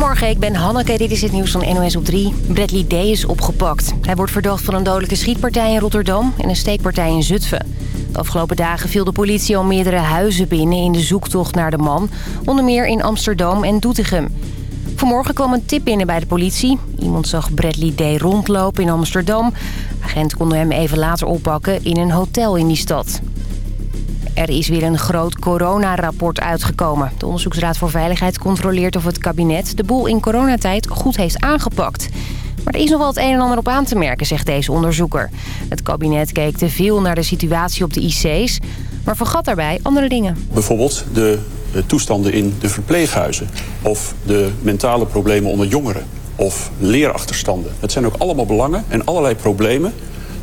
Goedemorgen, ik ben Hanneke. Dit is het nieuws van NOS op 3. Bradley D. is opgepakt. Hij wordt verdacht van een dodelijke schietpartij in Rotterdam... en een steekpartij in Zutphen. De afgelopen dagen viel de politie al meerdere huizen binnen... in de zoektocht naar de man. Onder meer in Amsterdam en Doetinchem. Vanmorgen kwam een tip binnen bij de politie. Iemand zag Bradley D. rondlopen in Amsterdam. Agent konden hem even later oppakken in een hotel in die stad. Er is weer een groot coronarapport uitgekomen. De Onderzoeksraad voor Veiligheid controleert of het kabinet de boel in coronatijd goed heeft aangepakt. Maar er is nog wel het een en ander op aan te merken, zegt deze onderzoeker. Het kabinet keek te veel naar de situatie op de IC's, maar vergat daarbij andere dingen. Bijvoorbeeld de toestanden in de verpleeghuizen of de mentale problemen onder jongeren of leerachterstanden. Het zijn ook allemaal belangen en allerlei problemen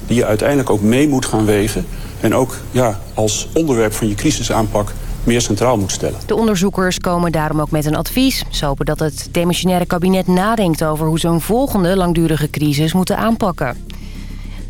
die je uiteindelijk ook mee moet gaan wegen en ook ja, als onderwerp van je crisisaanpak meer centraal moet stellen. De onderzoekers komen daarom ook met een advies. Ze hopen dat het demissionaire kabinet nadenkt over hoe zo'n volgende langdurige crisis moeten aanpakken.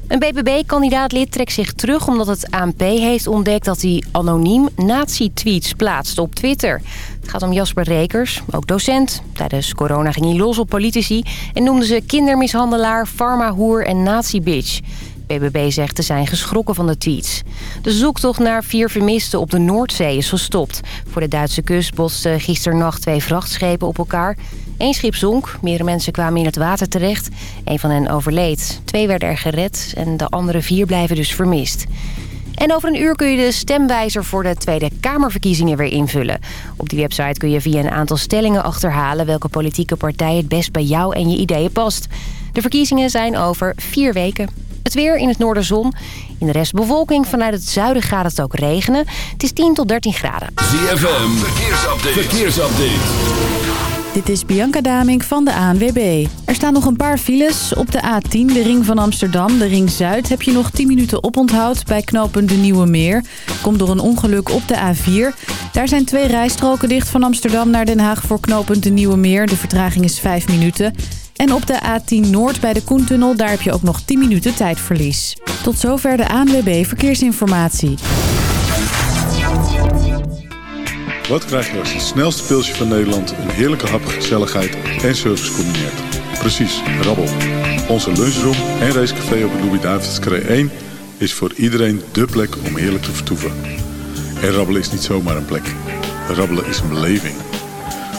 Een BBB-kandidaatlid trekt zich terug omdat het ANP heeft ontdekt dat hij anoniem nazi-tweets plaatst op Twitter. Het gaat om Jasper Rekers, ook docent. Tijdens corona ging hij los op politici en noemde ze kindermishandelaar, farmahoer en nazi-bitch. BBB zegt te zijn geschrokken van de tweets. De zoektocht naar vier vermisten op de Noordzee is gestopt. Voor de Duitse kust botsten gisternacht twee vrachtschepen op elkaar. Eén schip zonk, meerdere mensen kwamen in het water terecht. Een van hen overleed. Twee werden er gered en de andere vier blijven dus vermist. En over een uur kun je de stemwijzer voor de Tweede Kamerverkiezingen weer invullen. Op die website kun je via een aantal stellingen achterhalen... welke politieke partij het best bij jou en je ideeën past. De verkiezingen zijn over vier weken. Het weer in het noorden zon. In de rest bewolking. Vanuit het zuiden gaat het ook regenen. Het is 10 tot 13 graden. ZFM, verkeersupdate. verkeersupdate. Dit is Bianca Damink van de ANWB. Er staan nog een paar files. Op de A10, de ring van Amsterdam, de ring Zuid... heb je nog 10 minuten oponthoud bij knooppunt de Nieuwe Meer. Komt door een ongeluk op de A4. Daar zijn twee rijstroken dicht van Amsterdam naar Den Haag... voor knooppunt de Nieuwe Meer. De vertraging is 5 minuten. En op de A10 Noord bij de Koentunnel, daar heb je ook nog 10 minuten tijdverlies. Tot zover de ANWB Verkeersinformatie. Wat krijg je als het snelste pilsje van Nederland... een heerlijke hap, gezelligheid en service combineert? Precies, rabbel. Onze lunchroom en racecafé op de Louis-David's 1... is voor iedereen dé plek om heerlijk te vertoeven. En rabbelen is niet zomaar een plek. Rabbelen is een beleving.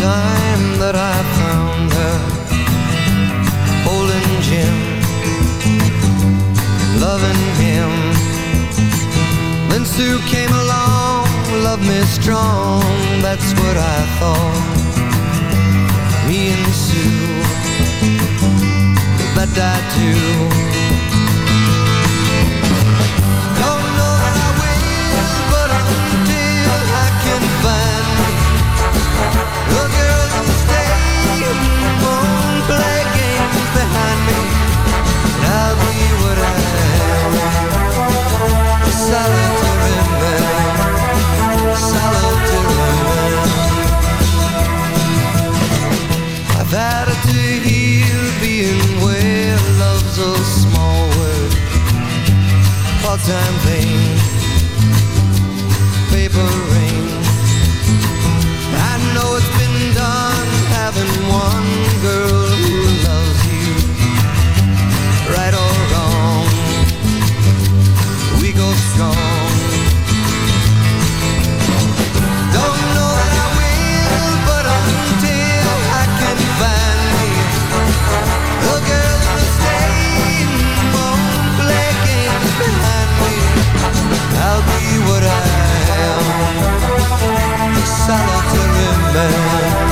Time that I found her holding Jim, loving him. Then Sue came along, loved me strong, that's what I thought. Me and Sue, but I do. time thing 我们。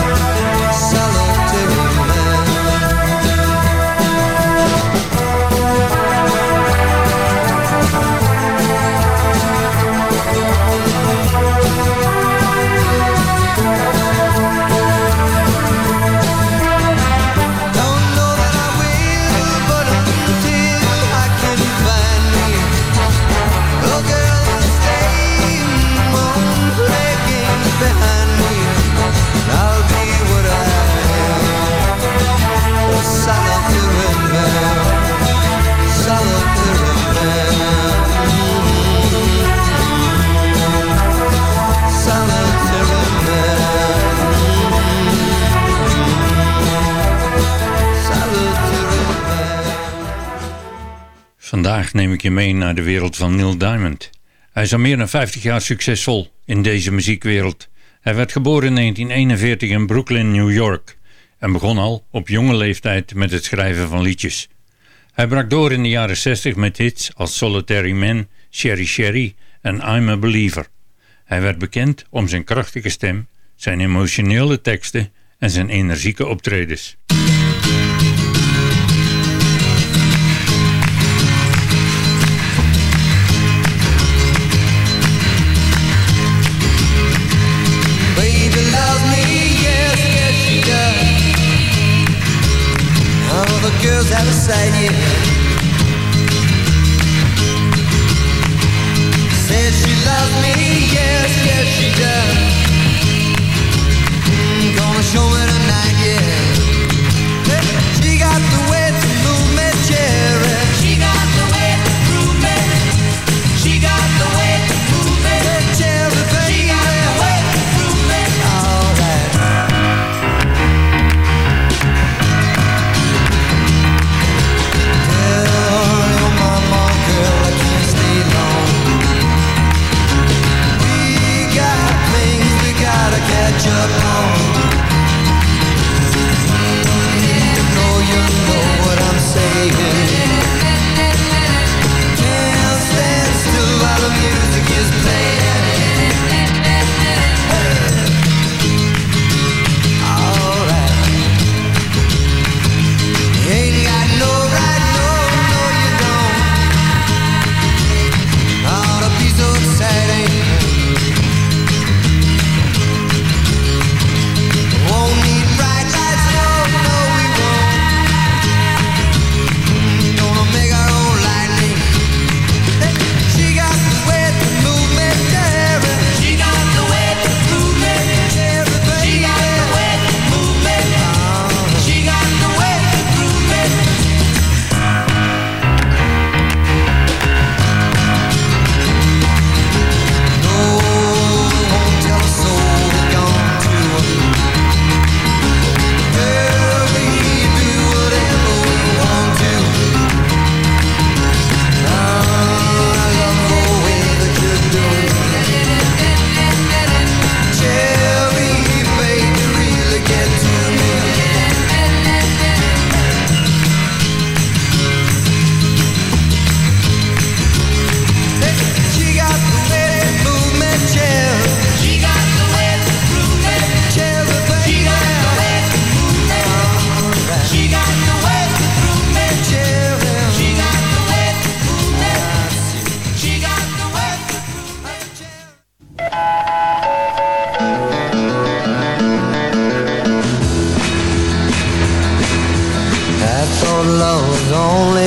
Vandaag neem ik je mee naar de wereld van Neil Diamond. Hij is al meer dan 50 jaar succesvol in deze muziekwereld. Hij werd geboren in 1941 in Brooklyn, New York en begon al op jonge leeftijd met het schrijven van liedjes. Hij brak door in de jaren 60 met hits als Solitary Man, Sherry Sherry en I'm a Believer. Hij werd bekend om zijn krachtige stem, zijn emotionele teksten en zijn energieke optredens. Girls out gotta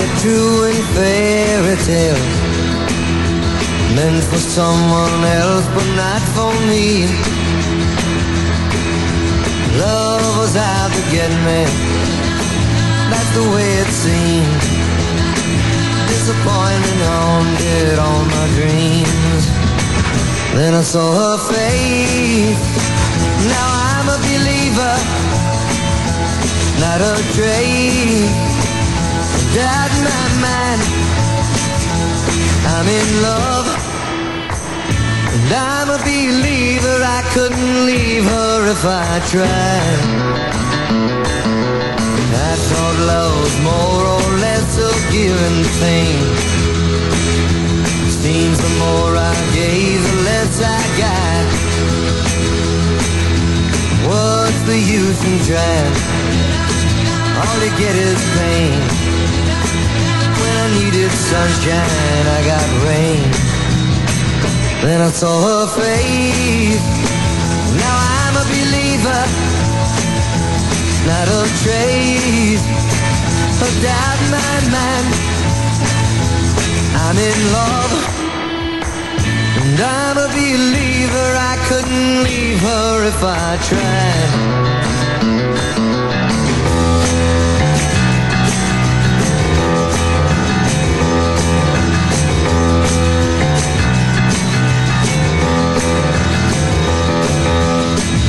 only true in fairy tales Meant for someone else but not for me. Love was out to get me That's the way it seemed Disappointment haunted all my dreams. Then I saw her face. Now I'm a believer not a trace Doubt my mind I'm in love. And I'm a believer I couldn't leave her if I tried. I thought love was more or less a given thing Seems the more I gave the less I got. What's the use in trying all you get is pain. Needed sunshine, I got rain. Then I saw her face. Now I'm a believer, not a trace of doubt in my mind. I'm in love, and I'm a believer. I couldn't leave her if I tried.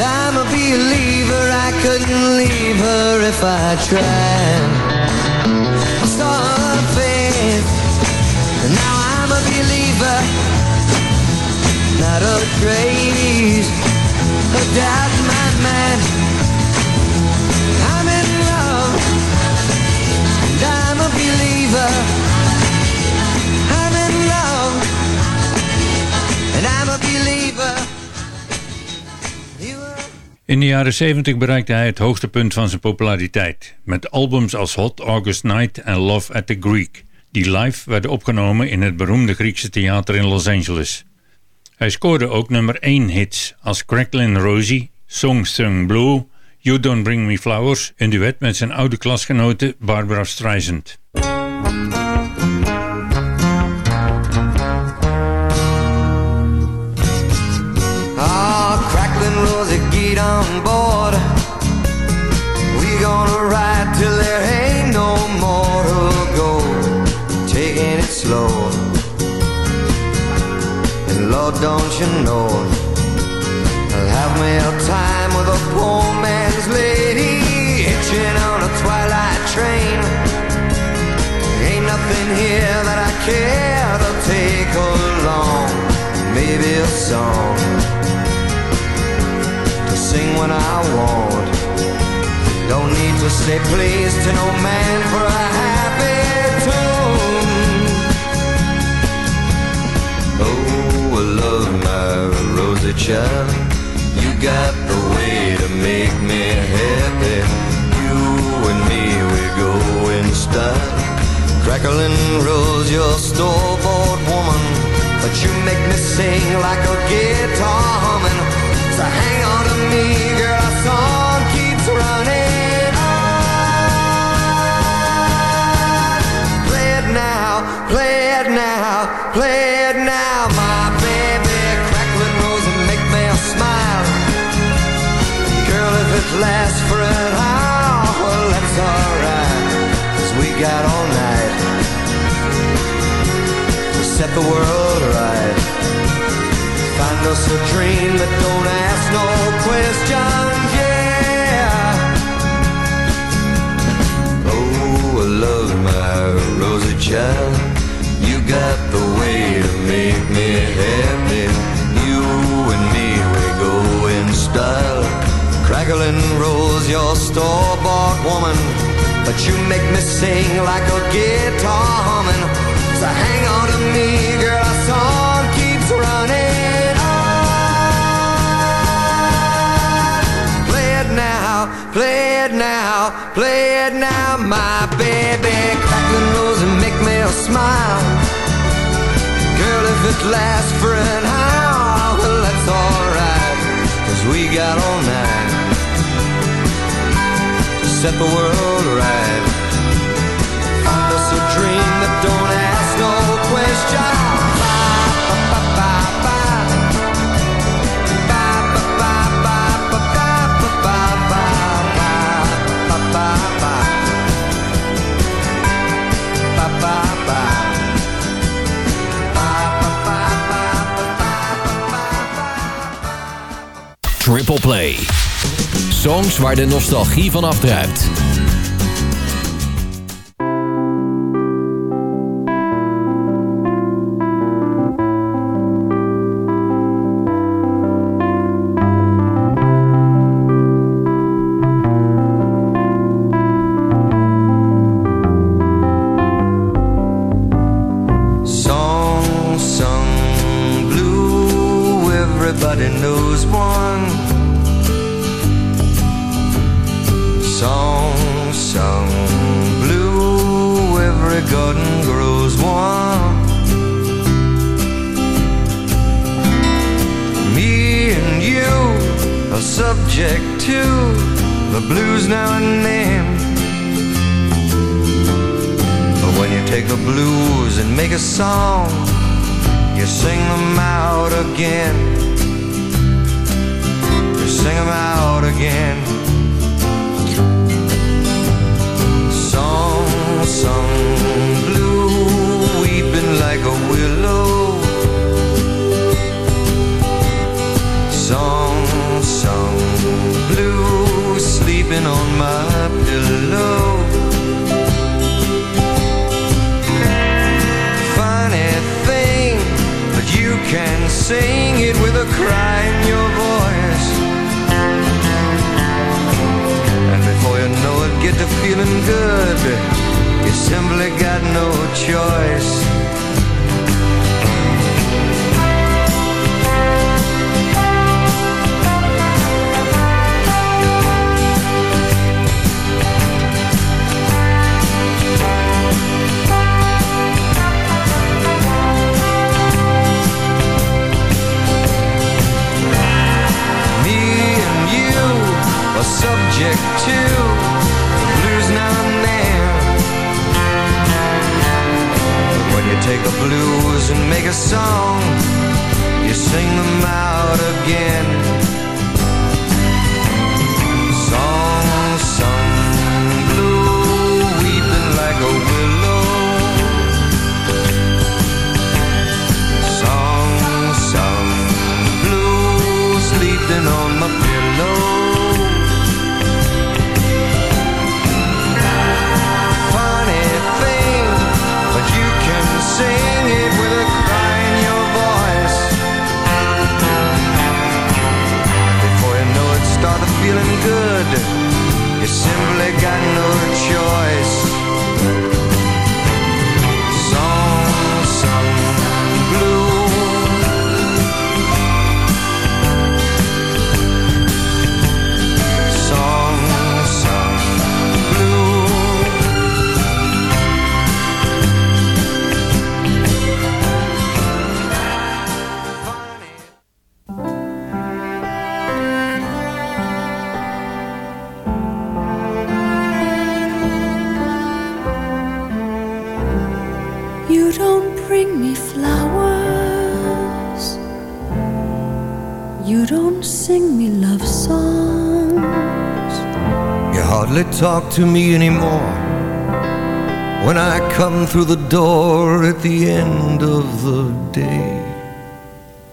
And I'm a believer, I couldn't leave her if I tried. I saw her face, and now I'm a believer, not a of doubt in my mind. I'm in love, and I'm a believer. In de jaren 70 bereikte hij het hoogtepunt van zijn populariteit. Met albums als Hot August Night en Love at the Greek. Die live werden opgenomen in het beroemde Griekse theater in Los Angeles. Hij scoorde ook nummer 1 hits als Cracklin' Rosie, Song Sung Blue, You Don't Bring Me Flowers, een duet met zijn oude klasgenote Barbara Streisand. Board. We gonna ride till there ain't no more to go. Taking it slow. And Lord, don't you know, I'll have me a time with a poor man's lady hitching on a twilight train. Ain't nothing here that I care to take along. Maybe a song sing when I want. Don't need to say please to no man for a happy tune. Oh, I love my rosy child. You got the way to make me happy. You and me, we go in style. Crackling rose, your store-bought woman. But you make me sing like a guitar humming. So hang on to me, girl, our song keeps running on. Play it now, play it now, play it now, my baby. Crackling rose and make me smile. Girl, if it lasts for an hour, well, that's we got all night to set the world right. Us a dream that don't ask no questions, yeah. Oh, I love my rosy child. You got the way to make me happy. You and me, we go in style. Crackling rose, your store-bought woman. But you make me sing like a guitar humming. So hang on to me, girl, it now, play it now, my baby. Crackling rose and make me smile. Girl, if it lasts for an hour, well, that's alright. Cause we got all night to set the world right. Find us a dream that don't ask no question. Songs waar de nostalgie van afdruipt. To me anymore when I come through the door at the end of the day.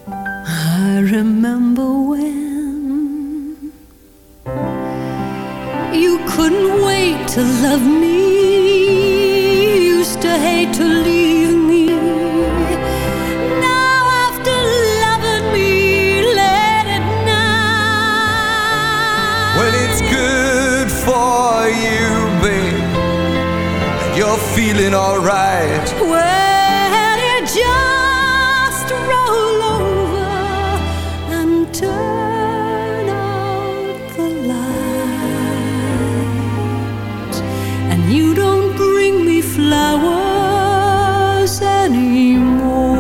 I remember when you couldn't wait to love me. Feeling alright. Well, you just roll over and turn out the light. And you don't bring me flowers anymore.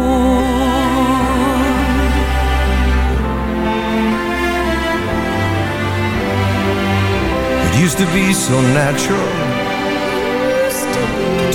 It used to be so natural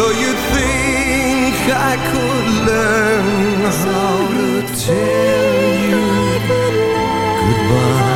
So you think I could learn how to tell you goodbye?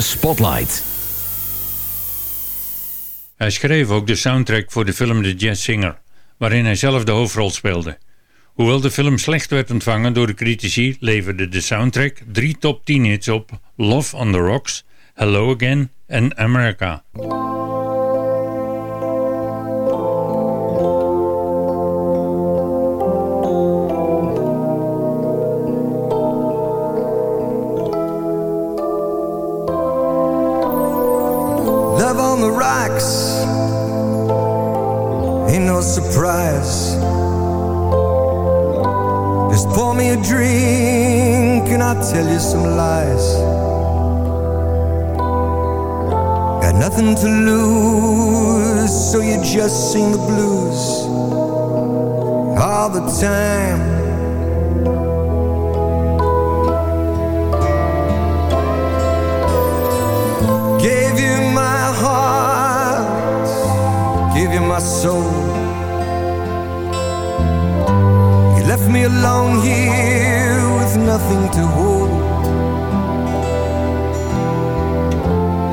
Spotlight. Hij schreef ook de soundtrack voor de film The Jazz Singer, waarin hij zelf de hoofdrol speelde. Hoewel de film slecht werd ontvangen door de critici, leverde de soundtrack drie top 10 hits op Love on the Rocks, Hello Again en America. you my soul. You left me alone here with nothing to hold.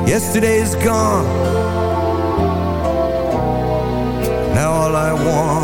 Yesterday is gone. Now all I want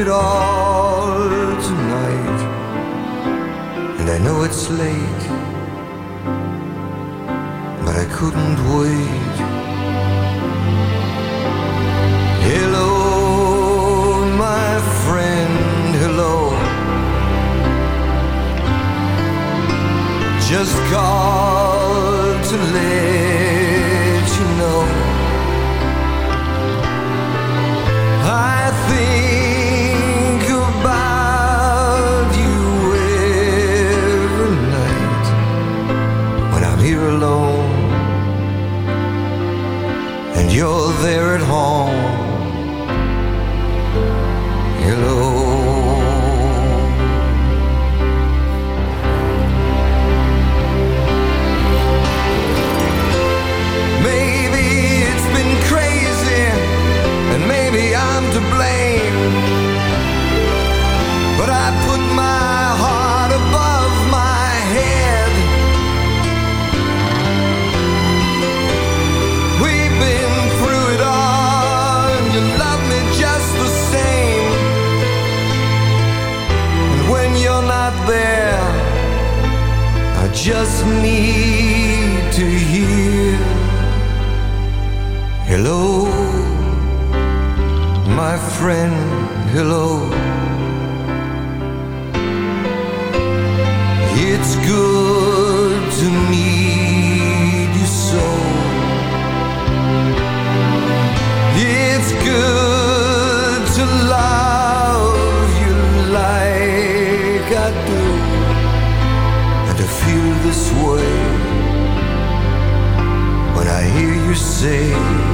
it all tonight. And I know it's late, but I couldn't wait. Hello, my friend, hello. Just called to let you know. I think there at home. just need to hear. Hello, my friend, hello. say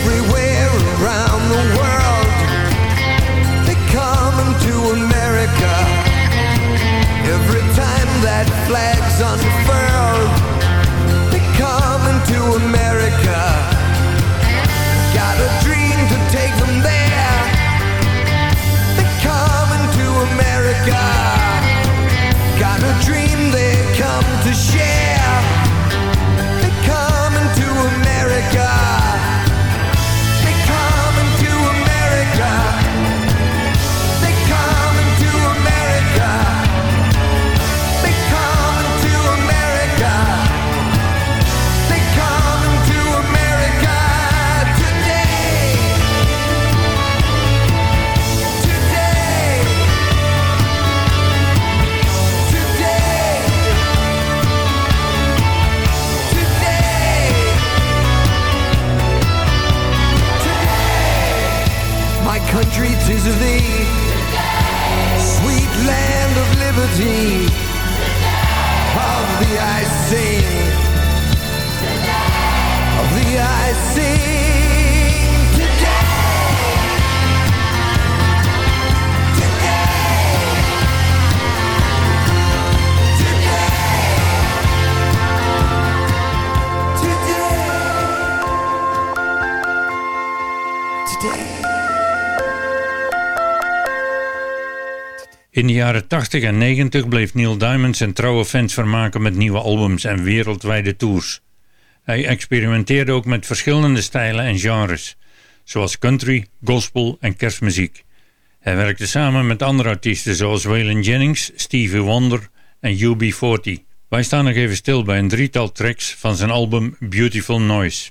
Everywhere In de jaren 80 en 90 bleef Neil Diamond zijn trouwe fans vermaken met nieuwe albums en wereldwijde tours. Hij experimenteerde ook met verschillende stijlen en genres, zoals country, gospel en kerstmuziek. Hij werkte samen met andere artiesten zoals Waylon Jennings, Stevie Wonder en UB40. Wij staan nog even stil bij een drietal tracks van zijn album Beautiful Noise.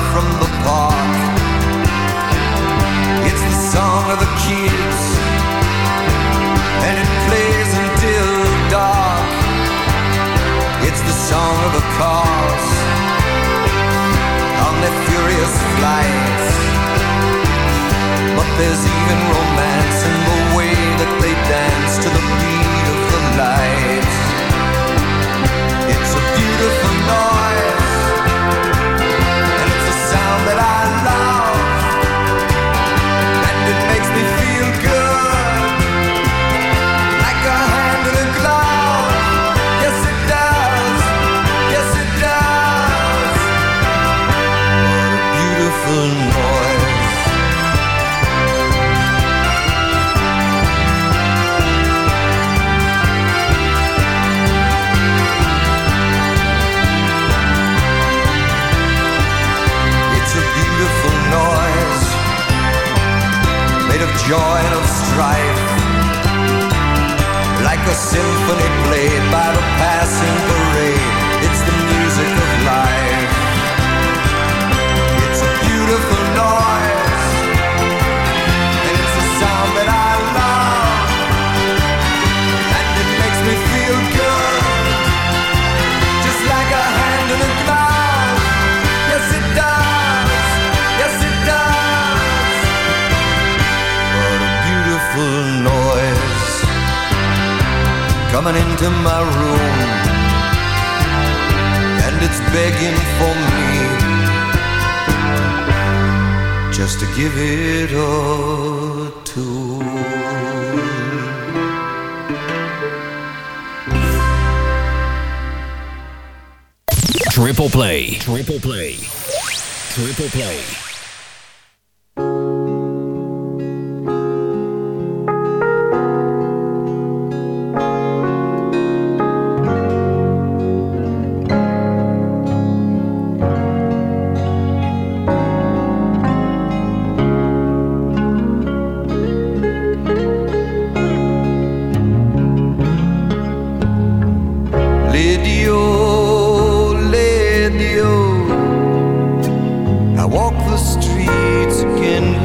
from the park. It's the song of the kids and it plays until dark. It's the song of the cars on their furious flights. But there's even romance in the way that they dance to the beat of the lights.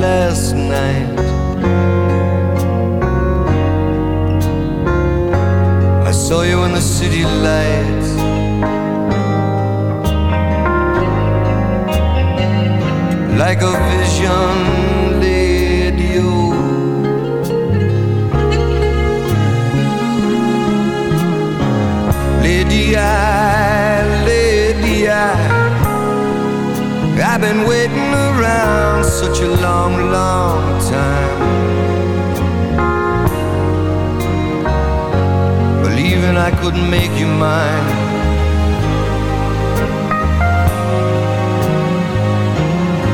Last night. I saw you in the city lights. Like a vision,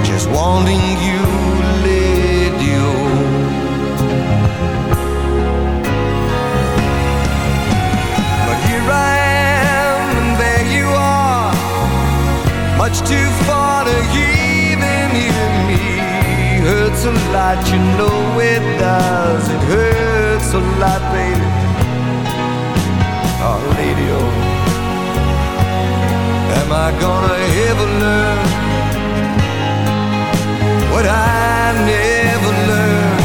Just wanting you. But here I am, and there you are, much too far to even hear me. Hurts a lot, you know I gonna ever learn what I never learned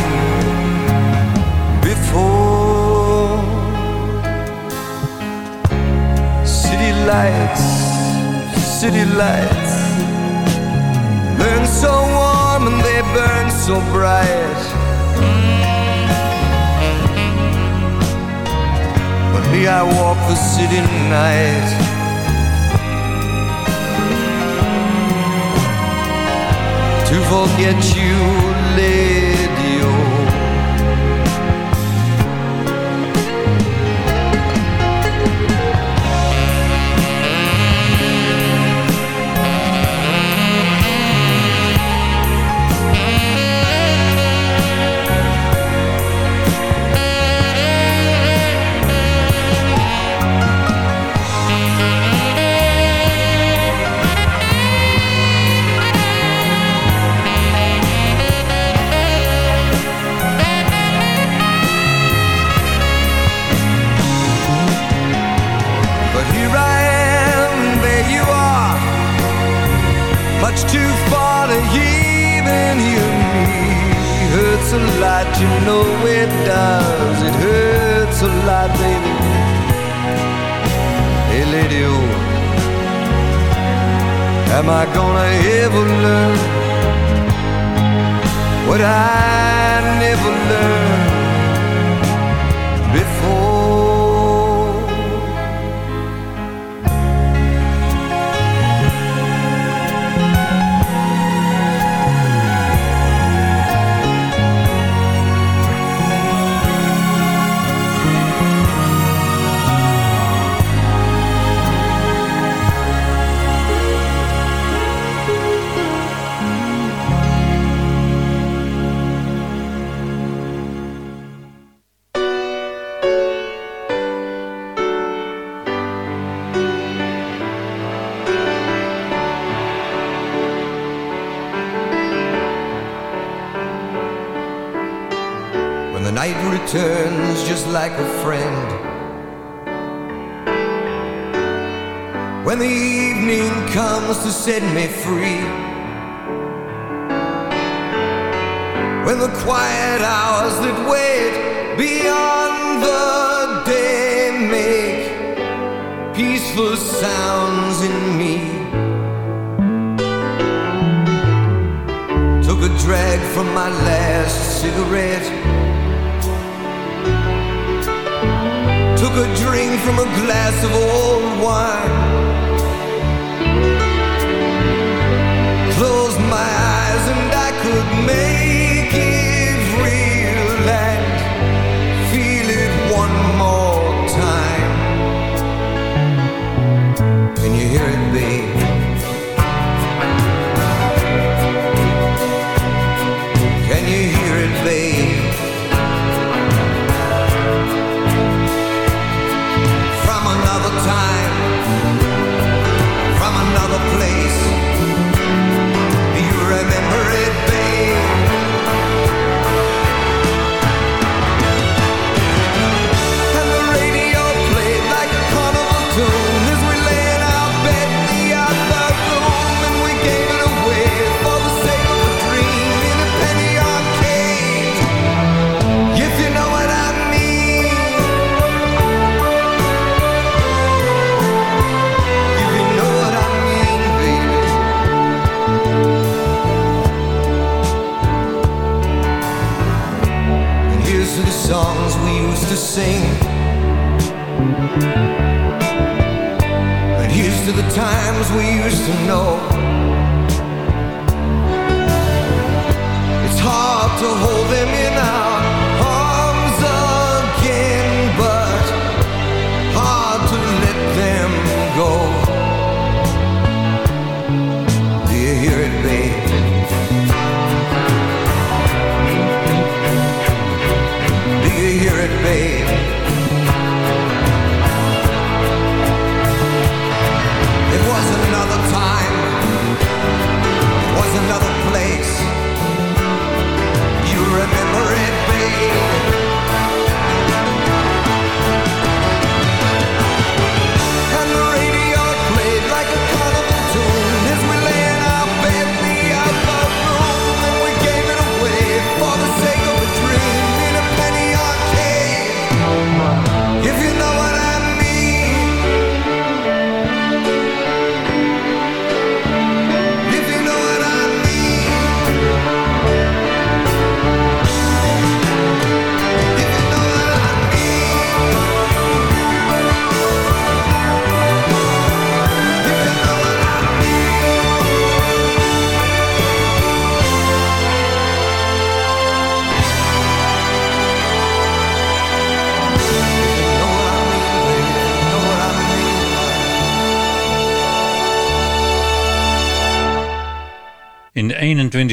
before? City lights, city lights Burn so warm and they burn so bright But me, I walk the city night To forget you, lady, oh. Hurts a lot, you know it does. It hurts a lot, baby. Hey, lady, oh, am I gonna ever learn what I never learned returns just like a friend. When the evening comes to set me free. When the quiet hours that wait beyond the day make peaceful sounds in me. Took a drag from my last cigarette Took drink from a glass of old wine. Closed my eyes and I could make it real and feel it one more time. Can you hear it, babe? Times we used to know.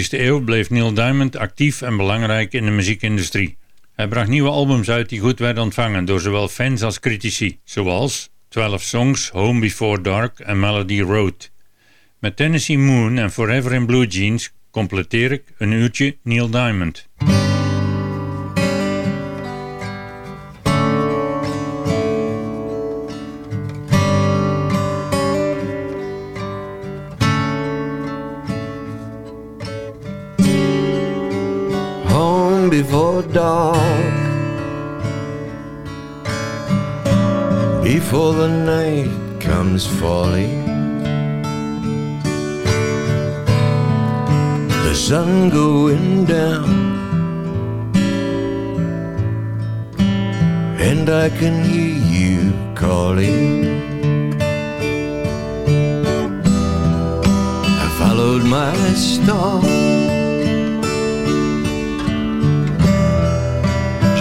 21ste eeuw bleef Neil Diamond actief en belangrijk in de muziekindustrie. Hij bracht nieuwe albums uit die goed werden ontvangen door zowel fans als critici, zoals 12 Songs, Home Before Dark en Melody Road. Met Tennessee Moon en Forever in Blue Jeans completeer ik een uurtje Neil Diamond. Before dark. Before the night comes falling The sun going down. And I can hear you calling. I followed my star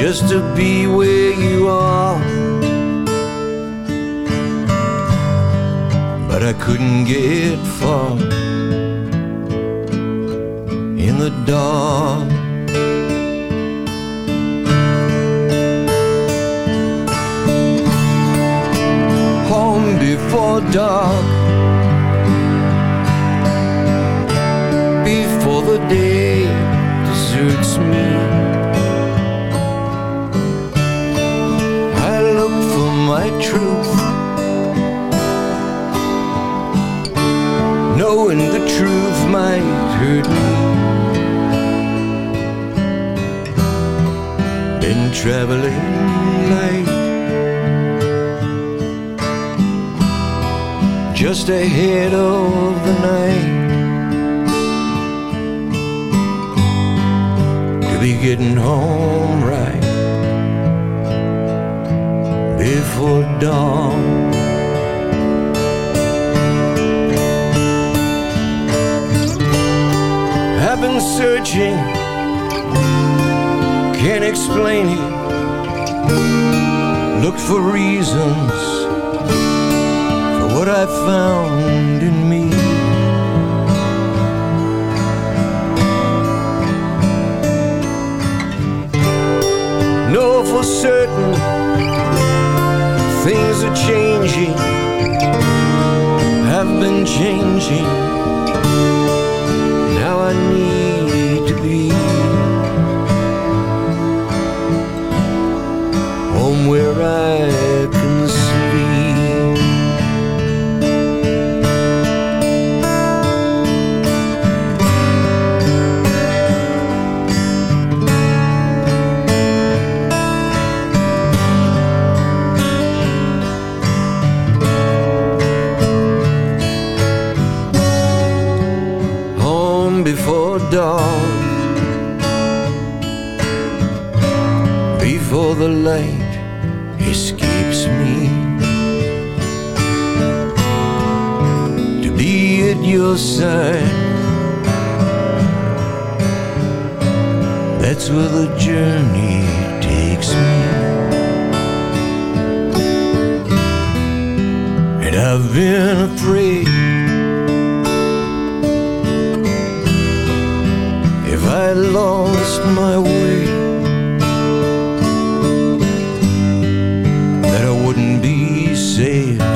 just to be where you are. But I couldn't get far in the dark. Home before dark. Before the day deserts me. My truth. Knowing the truth might hurt me. Been traveling light Just ahead of the night. To be getting home right dawn. I've been searching, can't explain it. Looked for reasons for what I found in me. Know for certain Things are changing, have been changing. Now I need to be home where I the light escapes me. To be at your side, that's where the journey takes me. And I've been afraid. If I lost my way zee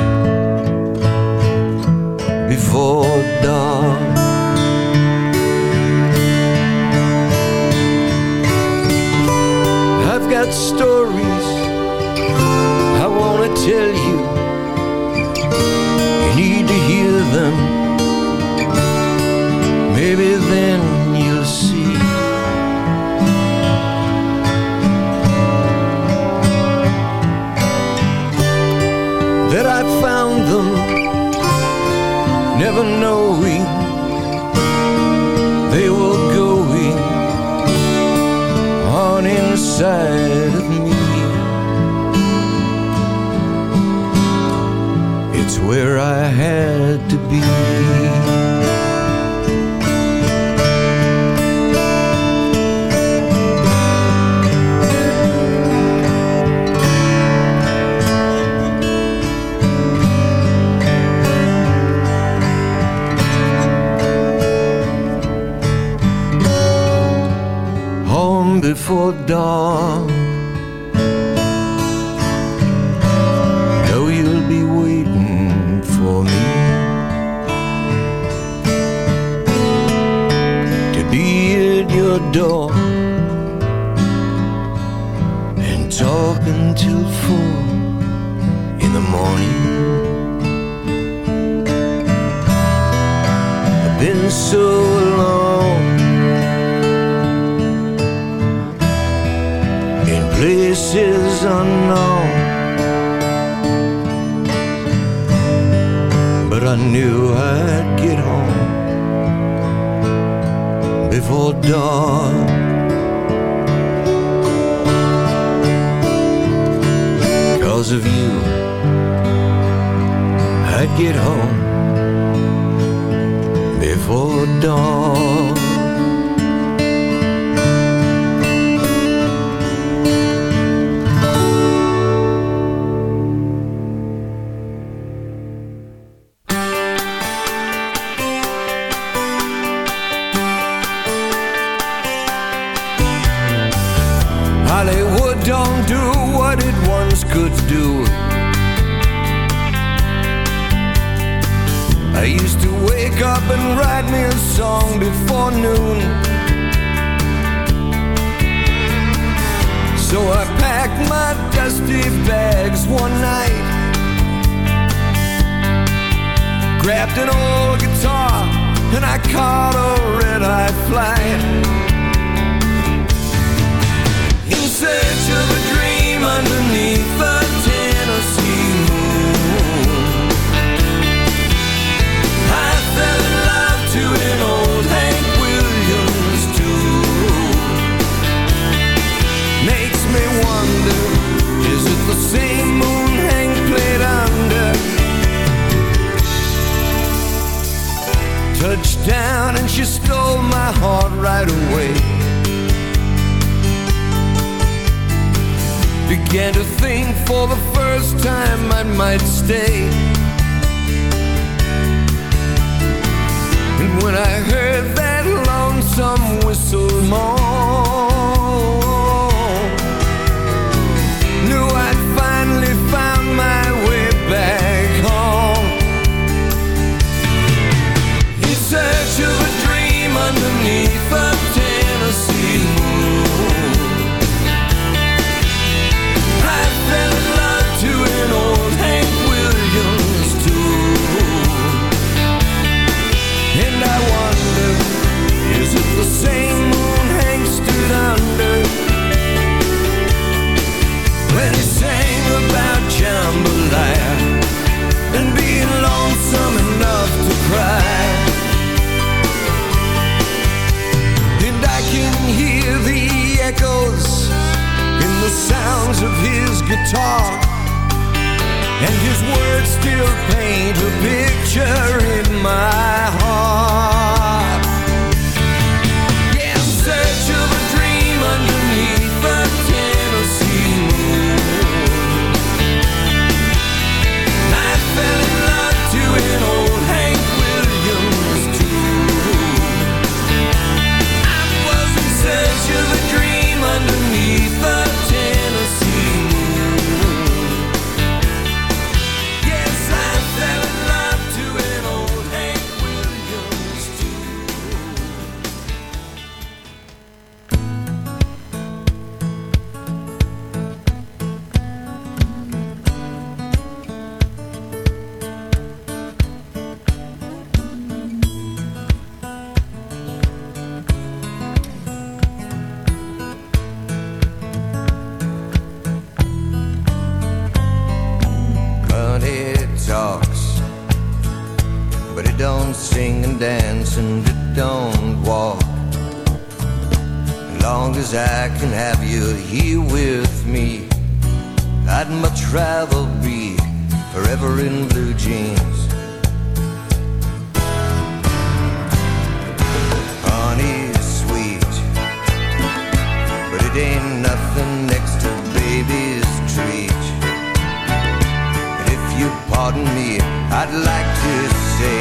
I'd like to say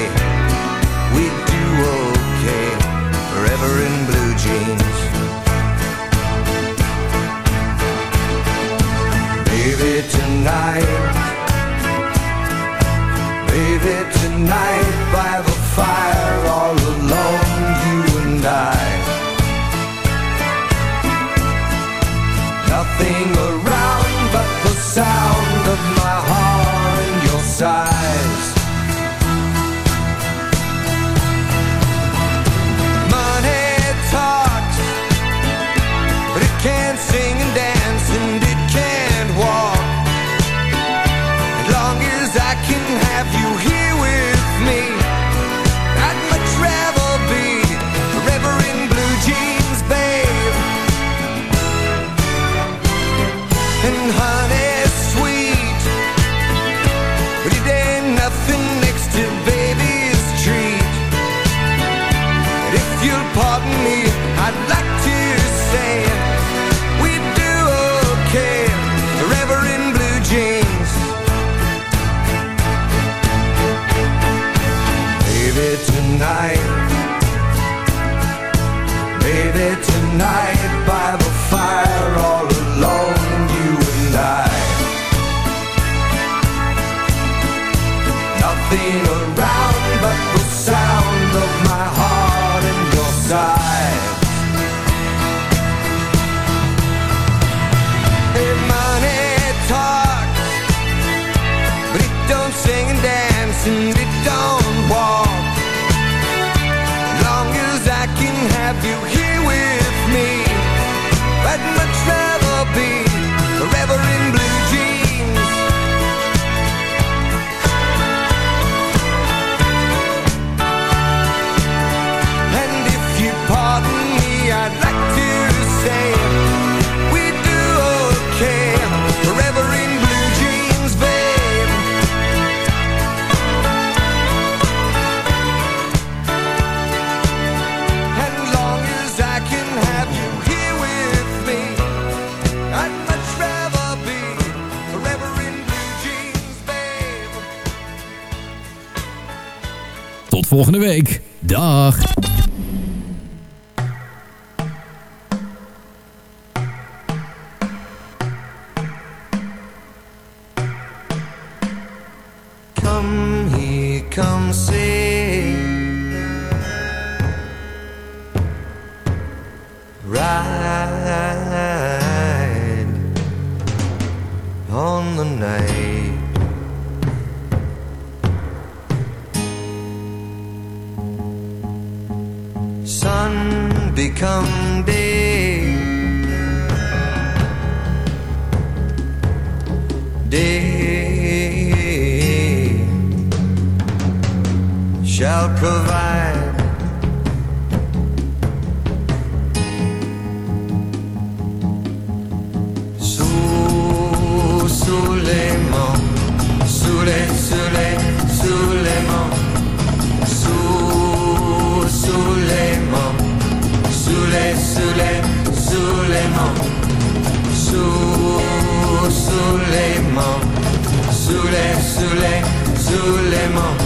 we'd do okay forever in blue jeans. Baby, tonight, baby, tonight by the fire, all alone, you and I. Nothing around but the sound of my heart and your sigh. volgende week. Dag! sulle, sulle, sulle mani